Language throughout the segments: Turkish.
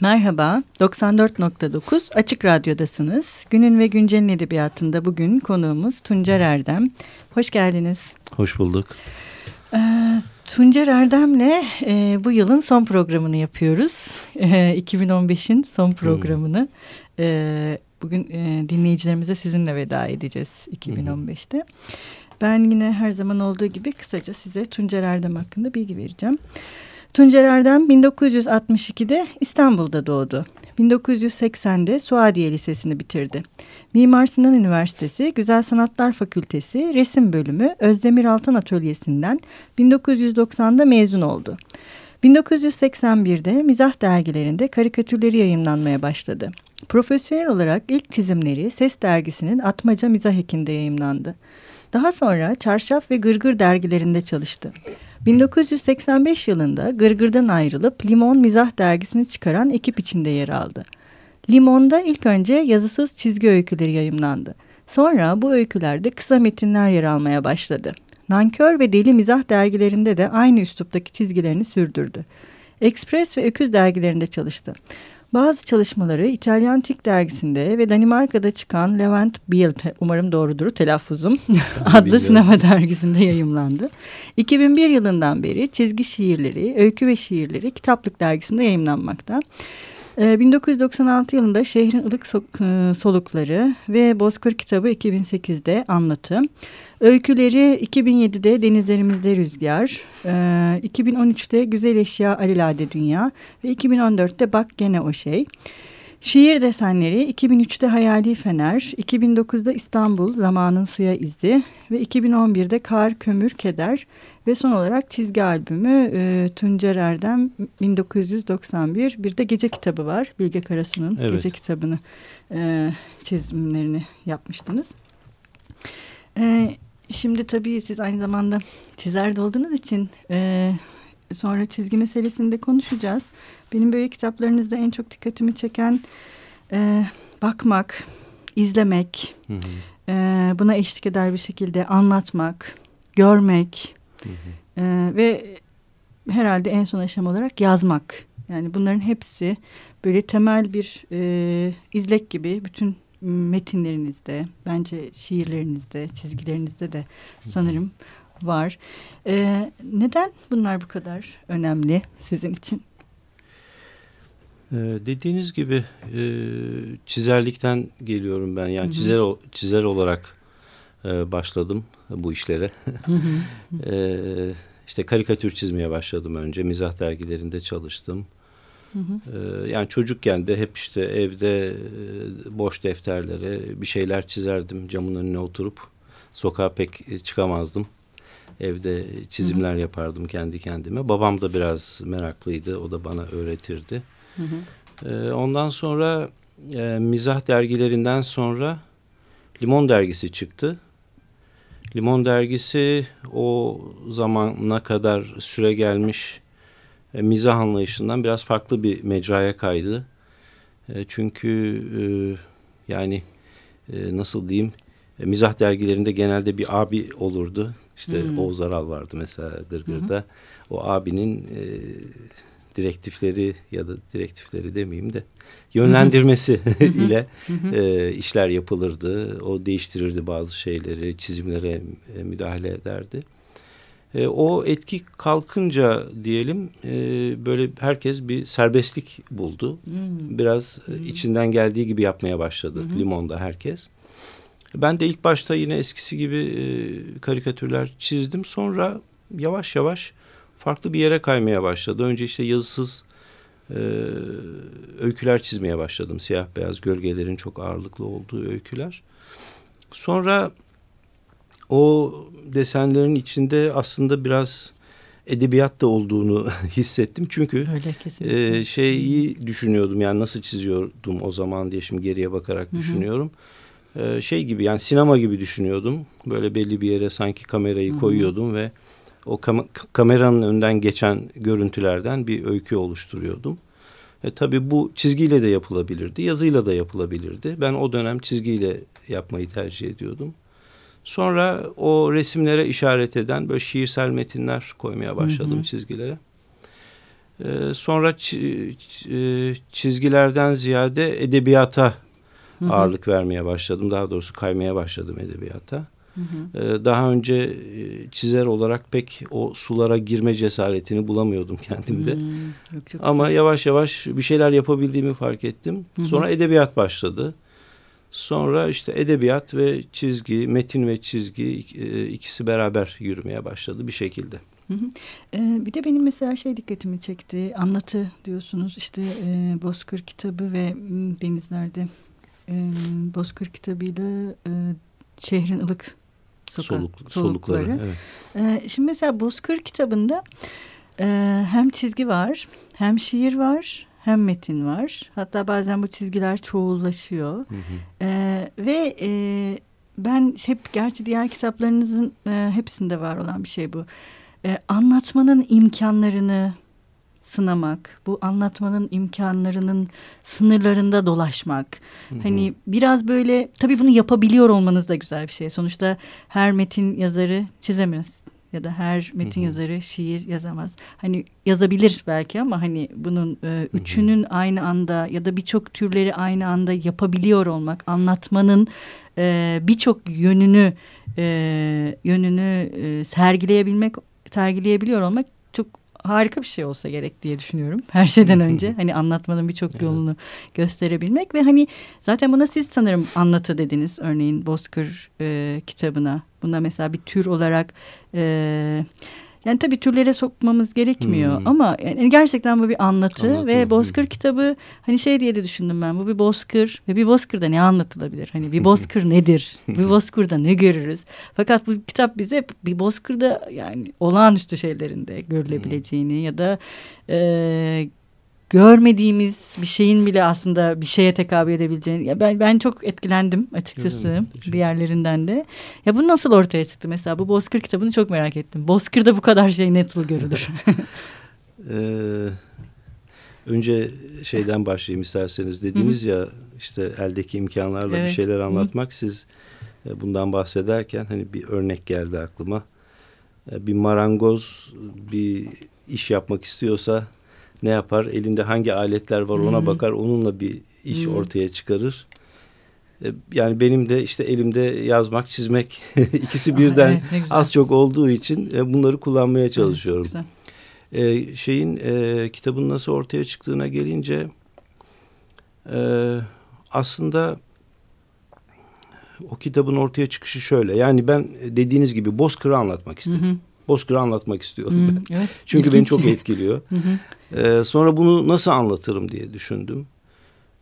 Merhaba, 94.9 Açık Radyo'dasınız. Günün ve Güncel'in edebiyatında bugün konuğumuz Tuncer Erdem. Hoş geldiniz. Hoş bulduk. Ee, Tuncer Erdem'le e, bu yılın son programını yapıyoruz. E, 2015'in son programını. Hmm. E, bugün e, dinleyicilerimize sizinle veda edeceğiz 2015'te. Hmm. Ben yine her zaman olduğu gibi kısaca size Tuncer Erdem hakkında bilgi vereceğim. Tuncer Erdem 1962'de İstanbul'da doğdu. 1980'de Suadiye Lisesi'ni bitirdi. Mimar Sinan Üniversitesi Güzel Sanatlar Fakültesi Resim Bölümü Özdemir Altan Atölyesi'nden 1990'da mezun oldu. 1981'de mizah dergilerinde karikatürleri yayınlanmaya başladı. Profesyonel olarak ilk çizimleri Ses dergisinin Atmaca Mizah Eki'nde yayınlandı. Daha sonra Çarşaf ve Gırgır dergilerinde çalıştı. 1985 yılında Gırgır'dan ayrılıp Limon Mizah dergisini çıkaran ekip içinde yer aldı. Limon'da ilk önce yazısız çizgi öyküleri yayımlandı. Sonra bu öykülerde kısa metinler yer almaya başladı. Nankör ve Deli Mizah dergilerinde de aynı üsluptaki çizgilerini sürdürdü. Express ve Öküz dergilerinde çalıştı. Bazı çalışmaları İtalyan Tik dergisinde ve Danimarka'da çıkan Levent Biel, umarım doğrudur telaffuzum, adlı sinema dergisinde yayımlandı. 2001 yılından beri çizgi şiirleri, öykü ve şiirleri Kitaplık dergisinde yayımlanmakta. 1996 yılında Şehrin Ilık e, Solukları ve Bozkır kitabı 2008'de anlatı. Öyküleri 2007'de Denizlerimizde Rüzgar, 2013'te Güzel Eşya Alilade Dünya ve 2014'te Bak Gene O Şey. Şiir desenleri 2003'te Hayali Fener, 2009'da İstanbul Zamanın Suya İzi ve 2011'de Kar, Kömür, Keder ve son olarak çizgi albümü e, Tuncer Erdem 1991. Bir de gece kitabı var. Bilge Karasu'nun evet. gece kitabını e, çizimlerini yapmıştınız. E, şimdi tabii siz aynı zamanda çizer de olduğunuz için e, sonra çizgi meselesinde konuşacağız. Benim böyle kitaplarınızda en çok dikkatimi çeken e, bakmak, izlemek, hı hı. E, buna eşlik eder bir şekilde anlatmak, görmek hı hı. E, ve herhalde en son aşama olarak yazmak. Yani bunların hepsi böyle temel bir e, izlek gibi bütün metinlerinizde, bence şiirlerinizde, çizgilerinizde de sanırım var. Ee, neden bunlar bu kadar önemli sizin için? Ee, dediğiniz gibi e, çizerlikten geliyorum ben. Yani Hı -hı. çizer çizer olarak e, başladım bu işlere. Hı -hı. e, işte karikatür çizmeye başladım önce. Mizah dergilerinde çalıştım. Hı hı. Yani çocukken de hep işte evde e, boş defterlere bir şeyler çizerdim. Camın önüne oturup sokağa pek e, çıkamazdım. Evde çizimler hı hı. yapardım kendi kendime. Babam da biraz meraklıydı. O da bana öğretirdi. Hı hı. Ondan sonra e, mizah dergilerinden sonra Limon dergisi çıktı. Limon dergisi o zamana kadar süre gelmiş e, mizah anlayışından biraz farklı bir mecraya kaydı. E, çünkü e, yani e, nasıl diyeyim e, mizah dergilerinde genelde bir abi olurdu. İşte hmm. Oğuz Aral vardı mesela Gırgır'da. Hmm. O abinin e, direktifleri ya da direktifleri demeyeyim de yönlendirmesi ile e, işler yapılırdı. O değiştirirdi bazı şeyleri, çizimlere e, müdahale ederdi. E, o etki kalkınca diyelim e, böyle herkes bir serbestlik buldu. Hmm. Biraz e, hmm. içinden geldiği gibi yapmaya başladı hmm. Limon'da herkes. Ben de ilk başta yine eskisi gibi e, karikatürler çizdim. Sonra yavaş yavaş farklı bir yere kaymaya başladı. Önce işte yazısız e, öyküler çizmeye başladım. Siyah beyaz gölgelerin çok ağırlıklı olduğu öyküler. Sonra o desenlerin içinde aslında biraz edebiyat da olduğunu hissettim. Çünkü Öyle, e, şeyi düşünüyordum yani nasıl çiziyordum o zaman diye şimdi geriye bakarak Hı -hı. düşünüyorum. E, şey gibi yani sinema gibi düşünüyordum. Böyle belli bir yere sanki kamerayı Hı -hı. koyuyordum ve o kam kameranın önden geçen görüntülerden bir öykü oluşturuyordum. E, tabii bu çizgiyle de yapılabilirdi, yazıyla da yapılabilirdi. Ben o dönem çizgiyle yapmayı tercih ediyordum. Sonra o resimlere işaret eden böyle şiirsel metinler koymaya başladım hı hı. çizgilere. E, sonra e, çizgilerden ziyade edebiyata hı hı. ağırlık vermeye başladım. Daha doğrusu kaymaya başladım edebiyata. Hı hı. E, daha önce e, çizer olarak pek o sulara girme cesaretini bulamıyordum kendimde. Hmm, yok, çok Ama güzel. yavaş yavaş bir şeyler yapabildiğimi fark ettim. Hı hı. Sonra edebiyat başladı. Sonra işte edebiyat ve çizgi, metin ve çizgi ikisi beraber yürümeye başladı bir şekilde. Hı hı. Ee, bir de benim mesela şey dikkatimi çekti. Anlatı diyorsunuz işte e, Bozkır kitabı ve Denizler'de e, Bozkır kitabıyla e, Şehrin ılık sokak, Soluk, solukları. solukları evet. e, şimdi mesela Bozkır kitabında e, hem çizgi var hem şiir var hem metin var. Hatta bazen bu çizgiler çoğullaşıyor. Hı hı. E, ve e, ben hep gerçi diğer kitaplarınızın e, hepsinde var olan bir şey bu e, anlatmanın imkanlarını sınamak, bu anlatmanın imkanlarının sınırlarında dolaşmak. Hı hı. Hani biraz böyle tabii bunu yapabiliyor olmanız da güzel bir şey. Sonuçta her metin yazarı çizemez ya da her metin hı hı. yazarı şiir yazamaz. Hani yazabilir belki ama hani bunun e, üçünün hı hı. aynı anda ya da birçok türleri aynı anda yapabiliyor olmak, anlatmanın e, birçok yönünü e, yönünü e, sergileyebilmek sergileyebiliyor olmak harika bir şey olsa gerek diye düşünüyorum. Her şeyden önce hani anlatmanın birçok yolunu gösterebilmek ve hani zaten buna siz sanırım anlatı dediniz örneğin Bozkır e, kitabına. Buna mesela bir tür olarak e, yani tabii türlere sokmamız gerekmiyor hmm. ama yani gerçekten bu bir anlatı Anlatım. ve Bozkır kitabı hani şey diye de düşündüm ben bu bir Bozkır ve bir Bozkır'da ne anlatılabilir? Hani bir Bozkır nedir? bir Bozkır'da ne görürüz? Fakat bu kitap bize bir Bozkır'da yani olağanüstü şeylerinde görülebileceğini ya da e, görmediğimiz bir şeyin bile aslında bir şeye tekabül edebileceğini. Ya ben ben çok etkilendim açıkçası bir yerlerinden de. Ya bu nasıl ortaya çıktı mesela? Bu Bozkır kitabını çok merak ettim. Bozkır'da bu kadar şey nasıl görülür? ee, önce şeyden başlayayım isterseniz. Dediniz ya işte eldeki imkanlarla evet. bir şeyler anlatmak. Siz e, bundan bahsederken hani bir örnek geldi aklıma. E, bir marangoz bir iş yapmak istiyorsa ne yapar? Elinde hangi aletler var ona hmm. bakar. Onunla bir iş hmm. ortaya çıkarır. E, yani benim de işte elimde yazmak, çizmek ikisi birden Aa, evet, az çok olduğu için e, bunları kullanmaya çalışıyorum. Evet, ee, şeyin e, kitabın nasıl ortaya çıktığına gelince e, aslında o kitabın ortaya çıkışı şöyle. Yani ben dediğiniz gibi Bozkır'ı anlatmak istedim. Hı hı. Bozkır'ı anlatmak istiyorum hı, ben. Evet, Çünkü ilginç. beni çok etkiliyor. hı hı. Ee, sonra bunu nasıl anlatırım diye düşündüm.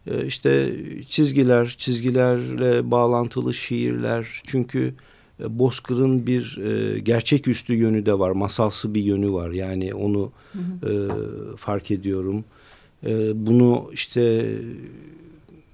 Ee, işte çizgiler, çizgilerle bağlantılı şiirler. Çünkü e, Bozkır'ın bir e, gerçeküstü yönü de var. Masalsı bir yönü var. Yani onu hı hı. E, fark ediyorum. E, bunu işte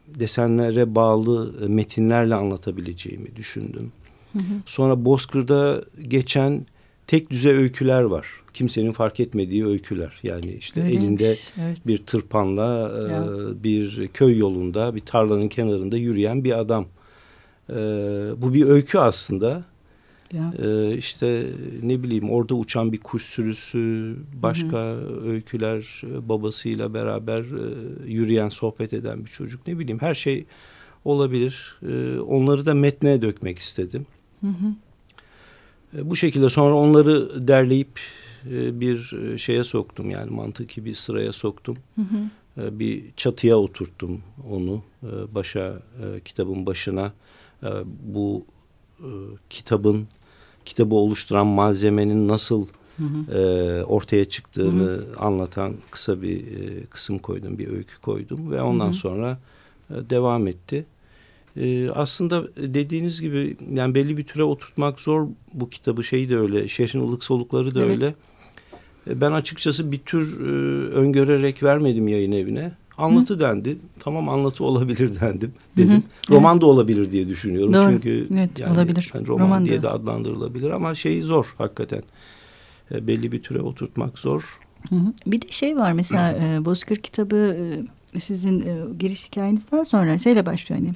desenlere bağlı metinlerle anlatabileceğimi düşündüm. Hı hı. Sonra Bozkır'da geçen tek düze öyküler var. Kimsenin fark etmediği öyküler. Yani işte Öyleymiş, elinde evet. bir tırpanla e, bir köy yolunda bir tarlanın kenarında yürüyen bir adam. E, bu bir öykü aslında. Ya. E, işte ne bileyim orada uçan bir kuş sürüsü, başka hı hı. öyküler, babasıyla beraber e, yürüyen, sohbet eden bir çocuk. Ne bileyim her şey olabilir. E, onları da metne dökmek istedim. Hı hı. E, bu şekilde sonra onları derleyip e, bir e, şeye soktum yani mantıki bir sıraya soktum. Hı hı. Bir çatıya oturttum onu başa kitabın başına bu kitabın kitabı oluşturan malzemenin nasıl hı hı. ortaya çıktığını hı hı. anlatan kısa bir kısım koydum bir öykü koydum ve ondan hı hı. sonra devam etti. Ee, aslında dediğiniz gibi yani belli bir türe oturtmak zor bu kitabı şeyi de öyle şehrin ılık solukları da evet. öyle. Ee, ben açıkçası bir tür e, öngörerek vermedim yayın evine. Anlatı Hı. dendi. Tamam anlatı olabilir dendim dedim. Hı hı. Roman evet. da olabilir diye düşünüyorum. Doğru. Çünkü evet, yani, olabilir. Yani roman, roman diye de adlandırılabilir ama şey zor hakikaten. E, belli bir türe oturtmak zor. Hı hı. Bir de şey var mesela e, Bozkır kitabı e, sizin e, giriş hikayenizden sonra şeyle başlıyor hani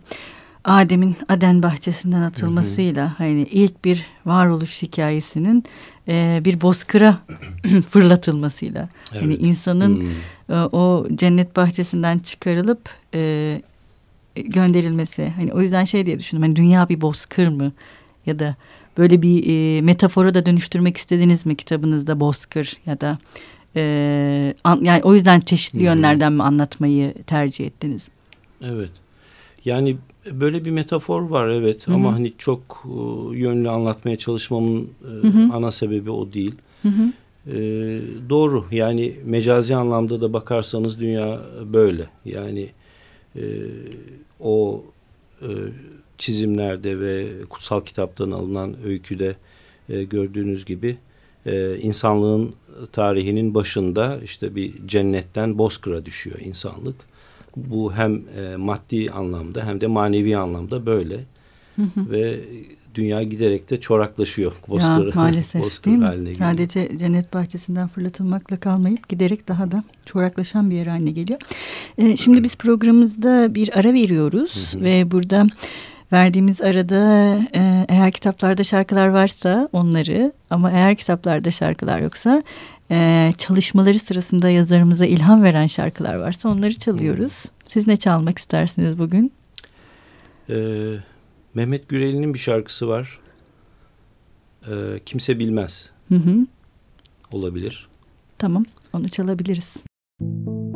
Adem'in Aden bahçesinden atılmasıyla hı hı. hani ilk bir varoluş hikayesinin e, bir bozkıra fırlatılmasıyla evet. hani insanın hmm. e, o cennet bahçesinden çıkarılıp e, gönderilmesi hani o yüzden şey diye düşündüm hani dünya bir bozkır mı ya da böyle bir e, metafora da dönüştürmek istediniz mi kitabınızda bozkır ya da e, an, yani o yüzden çeşitli hmm. yönlerden mi anlatmayı tercih ettiniz? Evet. Yani böyle bir metafor var evet Hı -hı. ama hani çok e, yönlü anlatmaya çalışmamın e, ana sebebi o değil. Hı -hı. E, doğru yani mecazi anlamda da bakarsanız dünya böyle. Yani e, o e, çizimlerde ve kutsal kitaptan alınan öyküde e, gördüğünüz gibi e, insanlığın tarihinin başında işte bir cennetten bozkıra düşüyor insanlık bu hem e, maddi anlamda hem de manevi anlamda böyle. Hı hı. Ve dünya giderek de çoraklaşıyor. Bozkır, ya, maalesef bozkır değil mi? Geliyor. Sadece cennet bahçesinden fırlatılmakla kalmayıp giderek daha da çoraklaşan bir yer haline geliyor. Ee, şimdi biz programımızda bir ara veriyoruz hı hı. ve burada verdiğimiz arada e, eğer kitaplarda şarkılar varsa onları ama eğer kitaplarda şarkılar yoksa e, çalışmaları sırasında yazarımıza ilham veren şarkılar varsa onları çalıyoruz. Siz ne çalmak istersiniz bugün? Ee, Mehmet Gürel'in bir şarkısı var. Ee, Kimse Bilmez. Hı hı. Olabilir. Tamam onu çalabiliriz. Müzik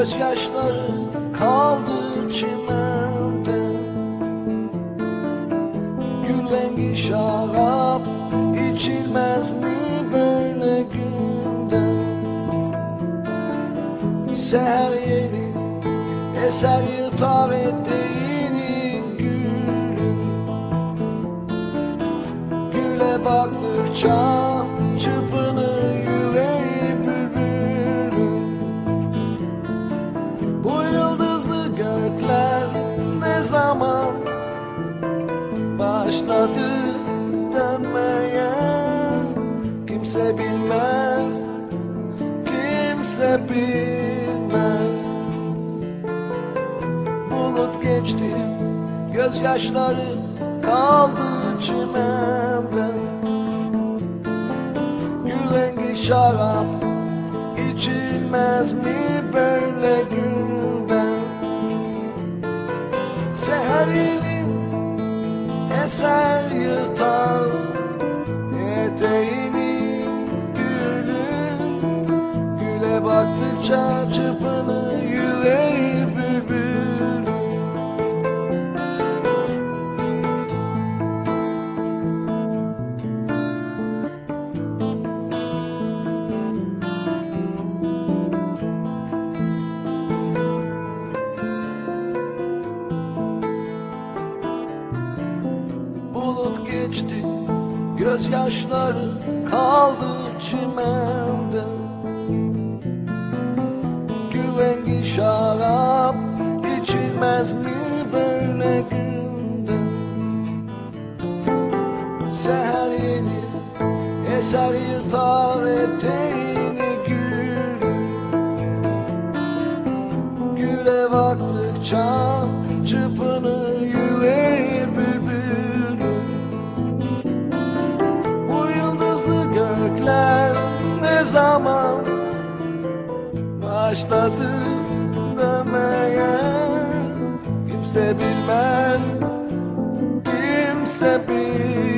Gözyaşları kaldı çimende. Gül rengi şarap içilmez mi böyle günde? Seher yeni eser yırtar eteğini gülüm Güle baktıkça gözyaşları kaldı çimenden Gül rengi şarap içilmez mi böyle günden? Seherinin eser yırtar Eteğini gülün. Güle baktıkça çırpınır yüreği bülbül gözyaşları kaldı çimende? Gül rengi şarap içilmez mi böyle günde? Seher yeni eser yırtar eteğini gül Güle baktıkça çırpınır başladı demeye. Kimse bilmez, kimse bilmez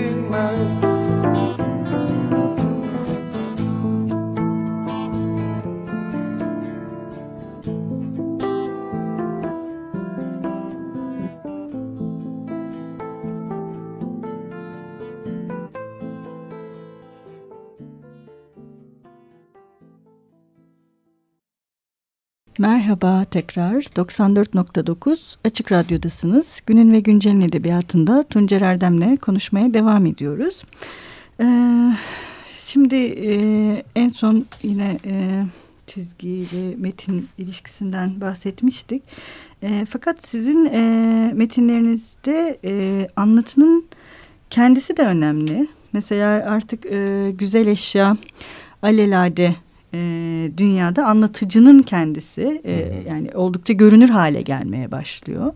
Merhaba tekrar 94.9 Açık Radyo'dasınız. Günün ve Güncel'in edebiyatında Tuncer Erdem'le konuşmaya devam ediyoruz. Ee, şimdi e, en son yine e, çizgi ve metin ilişkisinden bahsetmiştik. E, fakat sizin e, metinlerinizde e, anlatının kendisi de önemli. Mesela artık e, güzel eşya alelade e, dünyada anlatıcının kendisi e, yani oldukça görünür hale gelmeye başlıyor.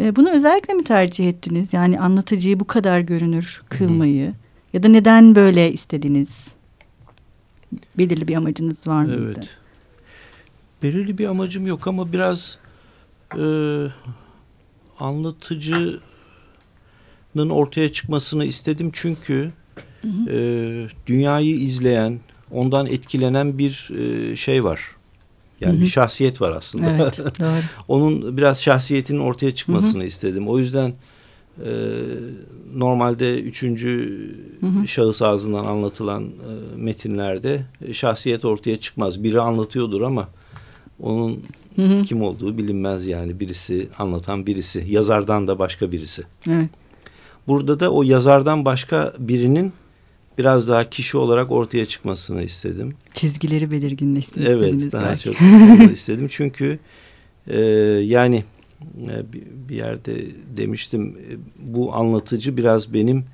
E, bunu özellikle mi tercih ettiniz? Yani anlatıcıyı bu kadar görünür kılmayı hı hı. ya da neden böyle istediniz? Belirli bir amacınız var mıydı? Evet. Belirli bir amacım yok ama biraz e, anlatıcının ortaya çıkmasını istedim çünkü hı hı. E, dünyayı izleyen ondan etkilenen bir e, şey var. Yani Hı -hı. bir şahsiyet var aslında. Evet, doğru. Onun biraz şahsiyetinin ortaya çıkmasını Hı -hı. istedim. O yüzden e, normalde üçüncü Hı -hı. şahıs ağzından anlatılan e, metinlerde şahsiyet ortaya çıkmaz. Biri anlatıyordur ama onun Hı -hı. kim olduğu bilinmez yani. Birisi anlatan birisi. Yazardan da başka birisi. Evet. Burada da o yazardan başka birinin biraz daha kişi olarak ortaya çıkmasını istedim. Çizgileri belirginleşsin evet, istediniz. Evet daha belki. çok istedim. Çünkü e, yani e, bir yerde demiştim e, bu anlatıcı biraz benim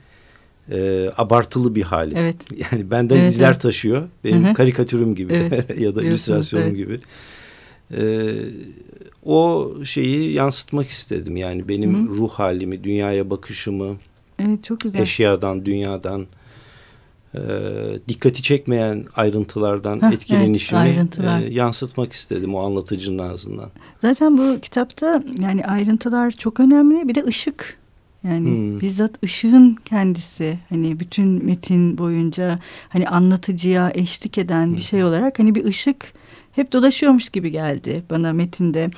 e, abartılı bir hali. Evet. Yani benden evet, izler evet. taşıyor. Benim Hı-hı. karikatürüm gibi evet. ya da illüstrasyonum evet. gibi. E, o şeyi yansıtmak istedim. Yani benim Hı-hı. ruh halimi, dünyaya bakışımı, evet, çok güzel. eşyadan, dünyadan, e, dikkati çekmeyen ayrıntılardan Heh, etkilenişimi evet, e, yansıtmak istedim o anlatıcının ağzından. Zaten bu kitapta yani ayrıntılar çok önemli bir de ışık yani hmm. bizzat ışığın kendisi hani bütün metin boyunca hani anlatıcıya eşlik eden hmm. bir şey olarak hani bir ışık hep dolaşıyormuş gibi geldi bana metinde.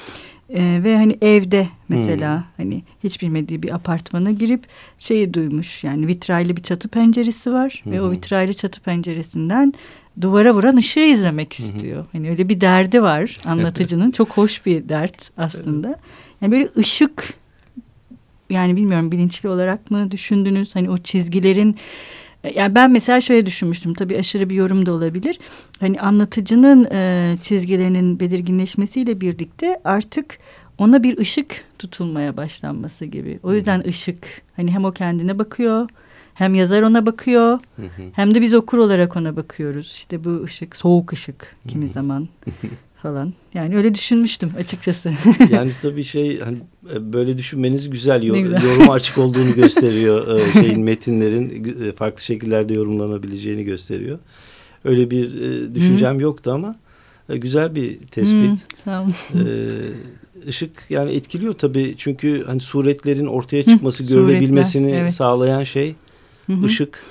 Ee, ve hani evde mesela hmm. hani hiç bilmediği bir apartmana girip şeyi duymuş yani vitraylı bir çatı penceresi var hmm. ve o vitraylı çatı penceresinden duvara vuran ışığı izlemek istiyor. Hmm. Hani öyle bir derdi var anlatıcının çok hoş bir dert aslında. Yani böyle ışık yani bilmiyorum bilinçli olarak mı düşündünüz hani o çizgilerin yani ben mesela şöyle düşünmüştüm tabii aşırı bir yorum da olabilir. Hani anlatıcının e, çizgilerinin belirginleşmesiyle birlikte artık ona bir ışık tutulmaya başlanması gibi. O yüzden ışık hani hem o kendine bakıyor hem yazar ona bakıyor hem de biz okur olarak ona bakıyoruz. İşte bu ışık soğuk ışık kimi zaman falan. Yani öyle düşünmüştüm açıkçası. yani tabii şey hani e, böyle düşünmeniz güzel. Yo güzel. Yoruma açık olduğunu gösteriyor. E, şeyin metinlerin e, farklı şekillerde yorumlanabileceğini gösteriyor. Öyle bir düşüncem hmm. yoktu ama güzel bir tespit. Hmm, sağ olun. Yani etkiliyor tabii çünkü hani suretlerin ortaya çıkması, Hı, görülebilmesini evet. sağlayan şey Hı -hı. ışık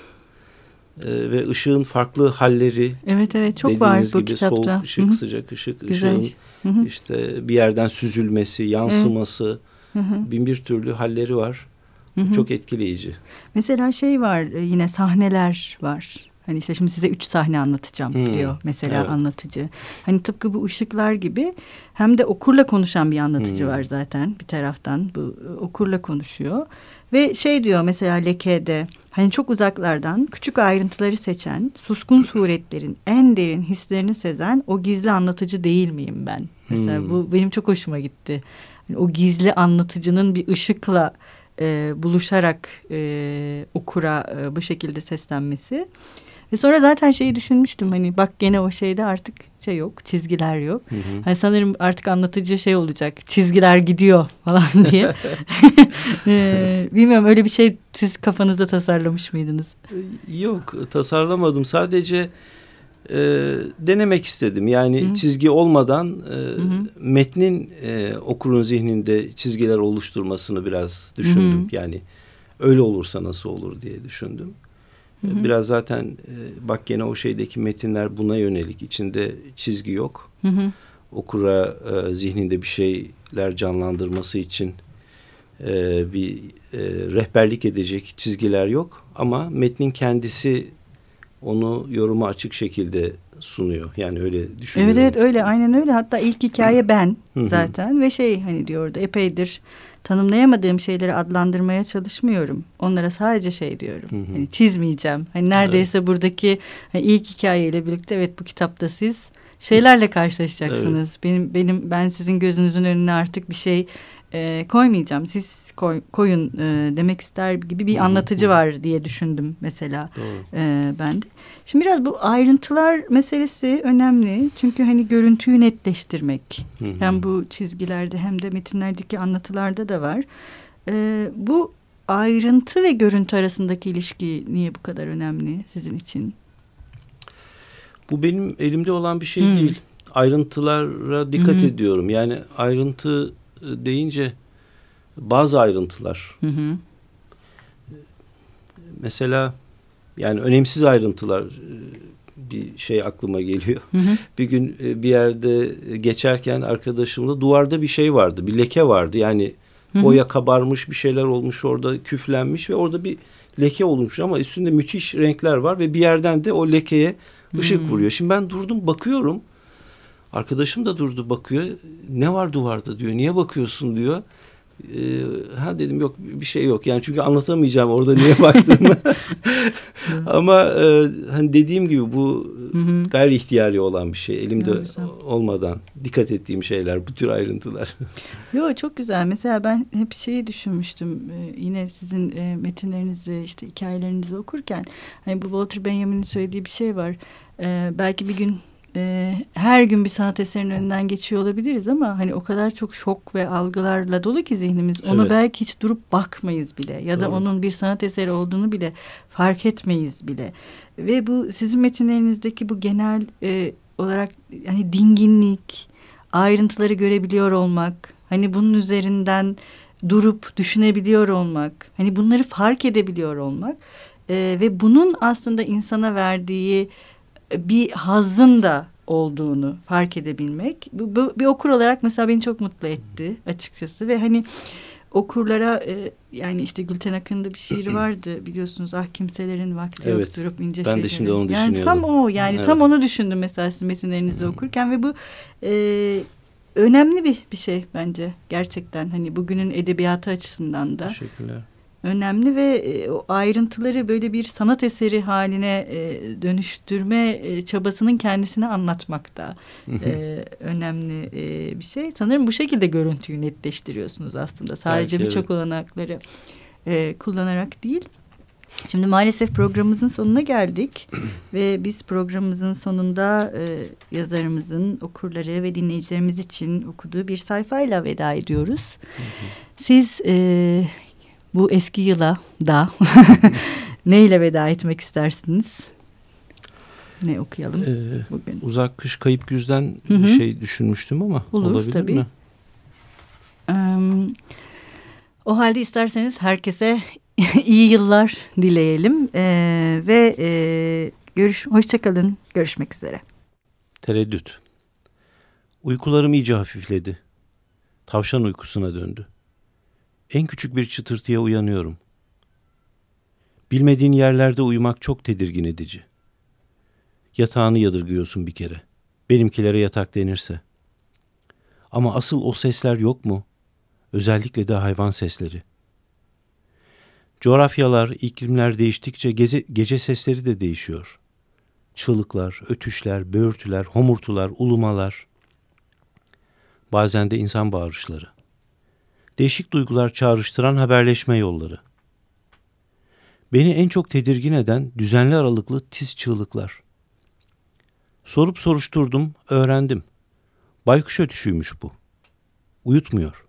e, ve ışığın farklı halleri. Evet evet çok var bu gibi, kitapta. Soğuk ışık, Hı -hı. sıcak ışık, Güzel. ışığın Hı -hı. işte bir yerden süzülmesi, yansıması. Hı -hı. bin bir türlü halleri var. Hı -hı. Çok etkileyici. Mesela şey var e, yine sahneler var. Hani işte şimdi size üç sahne anlatacağım hmm, diyor mesela evet. anlatıcı. Hani tıpkı bu ışıklar gibi hem de okurla konuşan bir anlatıcı hmm. var zaten bir taraftan. Bu e, okurla konuşuyor. Ve şey diyor mesela lekede hani çok uzaklardan küçük ayrıntıları seçen, suskun suretlerin en derin hislerini sezen o gizli anlatıcı değil miyim ben? Mesela hmm. bu benim çok hoşuma gitti. Yani o gizli anlatıcının bir ışıkla e, buluşarak e, okura e, bu şekilde seslenmesi. Ve sonra zaten şeyi düşünmüştüm hani bak gene o şeyde artık şey yok çizgiler yok. Hı hı. Hani sanırım artık anlatıcı şey olacak çizgiler gidiyor falan diye. ee, bilmiyorum öyle bir şey siz kafanızda tasarlamış mıydınız? Ee, yok tasarlamadım sadece e, denemek istedim. Yani Hı-hı. çizgi olmadan e, metnin e, okurun zihninde çizgiler oluşturmasını biraz düşündüm. Hı-hı. Yani öyle olursa nasıl olur diye düşündüm. Hı hı. Biraz zaten e, bak gene o şeydeki metinler buna yönelik. içinde çizgi yok. Hı hı. Okura e, zihninde bir şeyler canlandırması için e, bir e, rehberlik edecek çizgiler yok. Ama metnin kendisi onu yoruma açık şekilde sunuyor. Yani öyle düşünüyorum. Evet evet öyle aynen öyle. Hatta ilk hikaye ben zaten ve şey hani diyordu epeydir tanımlayamadığım şeyleri adlandırmaya çalışmıyorum. Onlara sadece şey diyorum. Hani çizmeyeceğim. Hani neredeyse evet. buradaki hani ilk hikayeyle birlikte evet bu kitapta siz şeylerle karşılaşacaksınız. Evet. Benim benim ben sizin gözünüzün önüne artık bir şey e, koymayacağım. Siz koy, koyun e, demek ister gibi bir anlatıcı var diye düşündüm mesela e, ben de. Şimdi biraz bu ayrıntılar meselesi önemli. Çünkü hani görüntüyü netleştirmek. Hem bu çizgilerde hem de metinlerdeki anlatılarda da var. E, bu ayrıntı ve görüntü arasındaki ilişki niye bu kadar önemli sizin için? Bu benim elimde olan bir şey hmm. değil. Ayrıntılara dikkat hmm. ediyorum. Yani ayrıntı deyince bazı ayrıntılar. Hı hı. Mesela yani önemsiz ayrıntılar e, bir şey aklıma geliyor. Hı hı. Bir gün e, bir yerde geçerken arkadaşımla duvarda bir şey vardı. Bir leke vardı. Yani hı hı. boya kabarmış bir şeyler olmuş orada küflenmiş ve orada bir leke olmuş ama üstünde müthiş renkler var ve bir yerden de o lekeye ışık hı. vuruyor. Şimdi ben durdum bakıyorum. Arkadaşım da durdu bakıyor. Ne var duvarda diyor. Niye bakıyorsun diyor. Ee, ha dedim yok bir şey yok. Yani çünkü anlatamayacağım orada niye baktığımı. Ama e, hani dediğim gibi bu gayri ihtiyari olan bir şey. Elimde evet, olmadan dikkat ettiğim şeyler bu tür ayrıntılar. Yok çok güzel. Mesela ben hep şeyi düşünmüştüm ee, yine sizin e, metinlerinizi işte hikayelerinizi okurken. Hani bu Walter Benjamin'in söylediği bir şey var. Ee, belki bir gün e, her gün bir sanat eserinin önünden geçiyor olabiliriz ama hani o kadar çok şok ve algılarla dolu ki zihnimiz evet. ona belki hiç durup bakmayız bile ya da Doğru. onun bir sanat eseri olduğunu bile fark etmeyiz bile ve bu sizin metinlerinizdeki bu genel e, olarak hani dinginlik ayrıntıları görebiliyor olmak hani bunun üzerinden durup düşünebiliyor olmak hani bunları fark edebiliyor olmak e, ve bunun aslında insana verdiği bir hazın da olduğunu fark edebilmek. Bu, bu bir okur olarak mesela beni çok mutlu etti açıkçası ve hani okurlara e, yani işte Gülten Akın'da bir şiir vardı biliyorsunuz ah kimselerin vakti evet. yok durup ince ben şeyleri. Ben de şimdi onu düşünüyordum. Yani tam o yani evet. tam onu düşündüm mesela sizin metinlerinizi okurken ve bu e, önemli bir bir şey bence gerçekten hani bugünün edebiyatı açısından da. Teşekkürler önemli ve e, o ayrıntıları böyle bir sanat eseri haline e, dönüştürme e, çabasının kendisini anlatmakta önemli bir şey. Sanırım bu şekilde görüntüyü netleştiriyorsunuz aslında. Sadece birçok evet. olanakları e, kullanarak değil. Şimdi maalesef programımızın sonuna geldik ve biz programımızın sonunda e, yazarımızın okurları ve dinleyicilerimiz için okuduğu bir sayfayla veda ediyoruz. Siz e, bu eski yıla da neyle veda etmek istersiniz? Ne okuyalım ee, bugün? Uzak Kış Kayıp Güzden Hı-hı. bir şey düşünmüştüm ama Olur, olabilir tabii. mi? Um, o halde isterseniz herkese iyi yıllar dileyelim ee, ve e, görüş hoşçakalın görüşmek üzere. Tereddüt. Uykularım iyice hafifledi. Tavşan uykusuna döndü. En küçük bir çıtırtıya uyanıyorum. Bilmediğin yerlerde uyumak çok tedirgin edici. Yatağını yadırgıyorsun bir kere. Benimkilere yatak denirse. Ama asıl o sesler yok mu? Özellikle de hayvan sesleri. Coğrafyalar, iklimler değiştikçe gece, gece sesleri de değişiyor. Çığlıklar, ötüşler, böğürtüler, homurtular, ulumalar. Bazen de insan bağırışları değişik duygular çağrıştıran haberleşme yolları. Beni en çok tedirgin eden düzenli aralıklı tiz çığlıklar. Sorup soruşturdum, öğrendim. Baykuş ötüşüymüş bu. Uyutmuyor.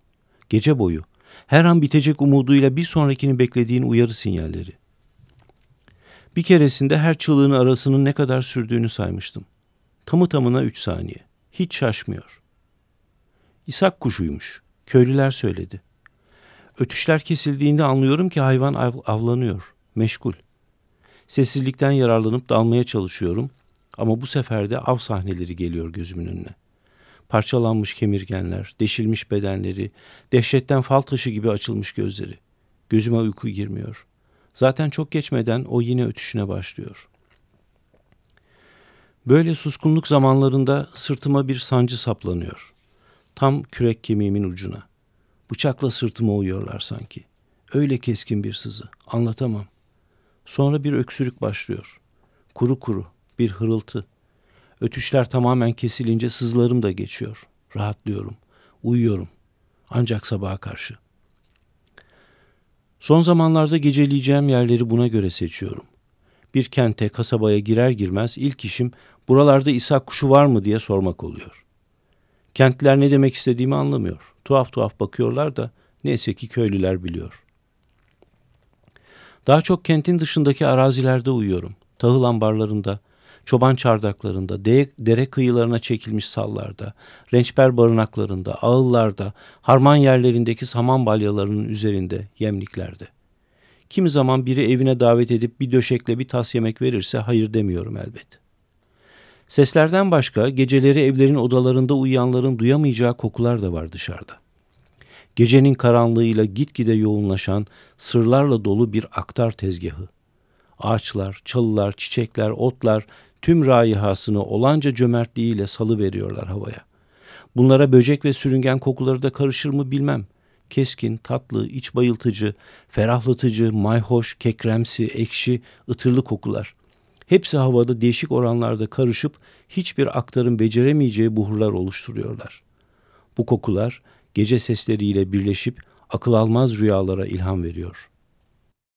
Gece boyu. Her an bitecek umuduyla bir sonrakini beklediğin uyarı sinyalleri. Bir keresinde her çığlığın arasının ne kadar sürdüğünü saymıştım. Tamı tamına üç saniye. Hiç şaşmıyor. İshak kuşuymuş. Köylüler söyledi. Ötüşler kesildiğinde anlıyorum ki hayvan av, avlanıyor, meşgul. Sessizlikten yararlanıp dalmaya çalışıyorum ama bu sefer de av sahneleri geliyor gözümün önüne. Parçalanmış kemirgenler, deşilmiş bedenleri, dehşetten fal taşı gibi açılmış gözleri. Gözüme uyku girmiyor. Zaten çok geçmeden o yine ötüşüne başlıyor. Böyle suskunluk zamanlarında sırtıma bir sancı saplanıyor. Tam kürek kemiğimin ucuna. Bıçakla sırtıma uyuyorlar sanki. Öyle keskin bir sızı. Anlatamam. Sonra bir öksürük başlıyor. Kuru kuru bir hırıltı. Ötüşler tamamen kesilince sızlarım da geçiyor. Rahatlıyorum. Uyuyorum. Ancak sabaha karşı. Son zamanlarda geceleyeceğim yerleri buna göre seçiyorum. Bir kente, kasabaya girer girmez ilk işim buralarda İsa kuşu var mı diye sormak oluyor. Kentliler ne demek istediğimi anlamıyor. Tuhaf tuhaf bakıyorlar da neyse ki köylüler biliyor. Daha çok kentin dışındaki arazilerde uyuyorum. Tahıl ambarlarında, çoban çardaklarında, de dere kıyılarına çekilmiş sallarda, rençber barınaklarında, ağıllarda, harman yerlerindeki saman balyalarının üzerinde, yemliklerde. Kimi zaman biri evine davet edip bir döşekle bir tas yemek verirse hayır demiyorum elbet. Seslerden başka geceleri evlerin odalarında uyuyanların duyamayacağı kokular da var dışarıda. Gecenin karanlığıyla gitgide yoğunlaşan sırlarla dolu bir aktar tezgahı. Ağaçlar, çalılar, çiçekler, otlar tüm raihasını olanca cömertliğiyle salı veriyorlar havaya. Bunlara böcek ve sürüngen kokuları da karışır mı bilmem. Keskin, tatlı, iç bayıltıcı, ferahlatıcı, mayhoş, kekremsi, ekşi, ıtırlı kokular. Hepsi havada değişik oranlarda karışıp hiçbir aktarın beceremeyeceği buhurlar oluşturuyorlar. Bu kokular gece sesleriyle birleşip akıl almaz rüyalara ilham veriyor.''